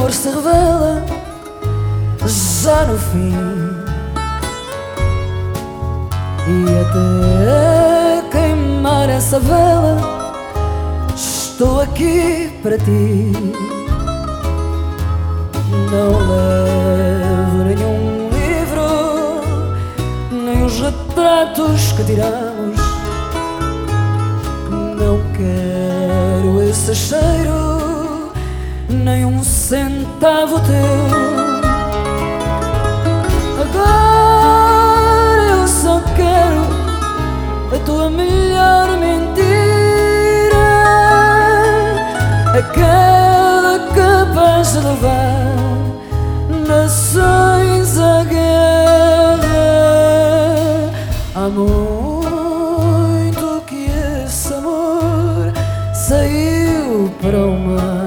amor se revela já no fim. E até queimar essa vela estou aqui para ti. Não levo nenhum livro nem os retratos que tiramos. Não quero esse cheiro nem um centavo teu. Tua melhor mentira, aquela capaz de levar nações à guerra. Amor para o mar,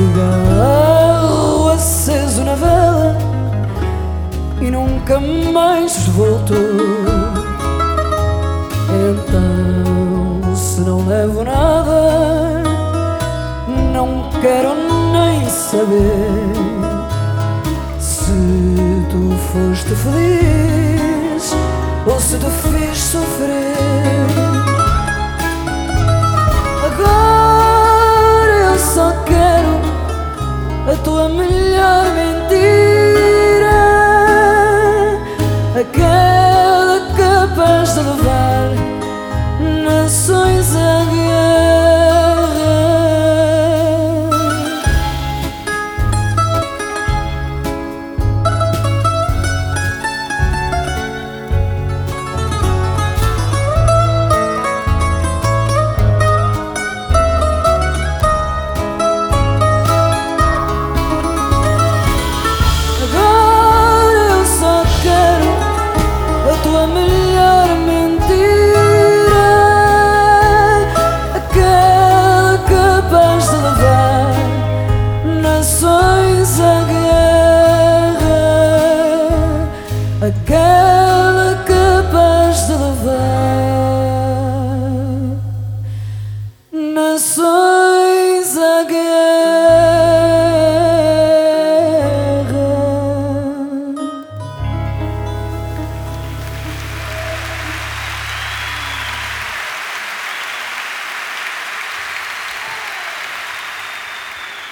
cigarro aceso na vela e nunca mais voltou. Então, se não levo nada, não quero nem saber se tu foste feliz ou se te fiz sofrer. Tua melhor mentira. Aquela capaz de levar nações a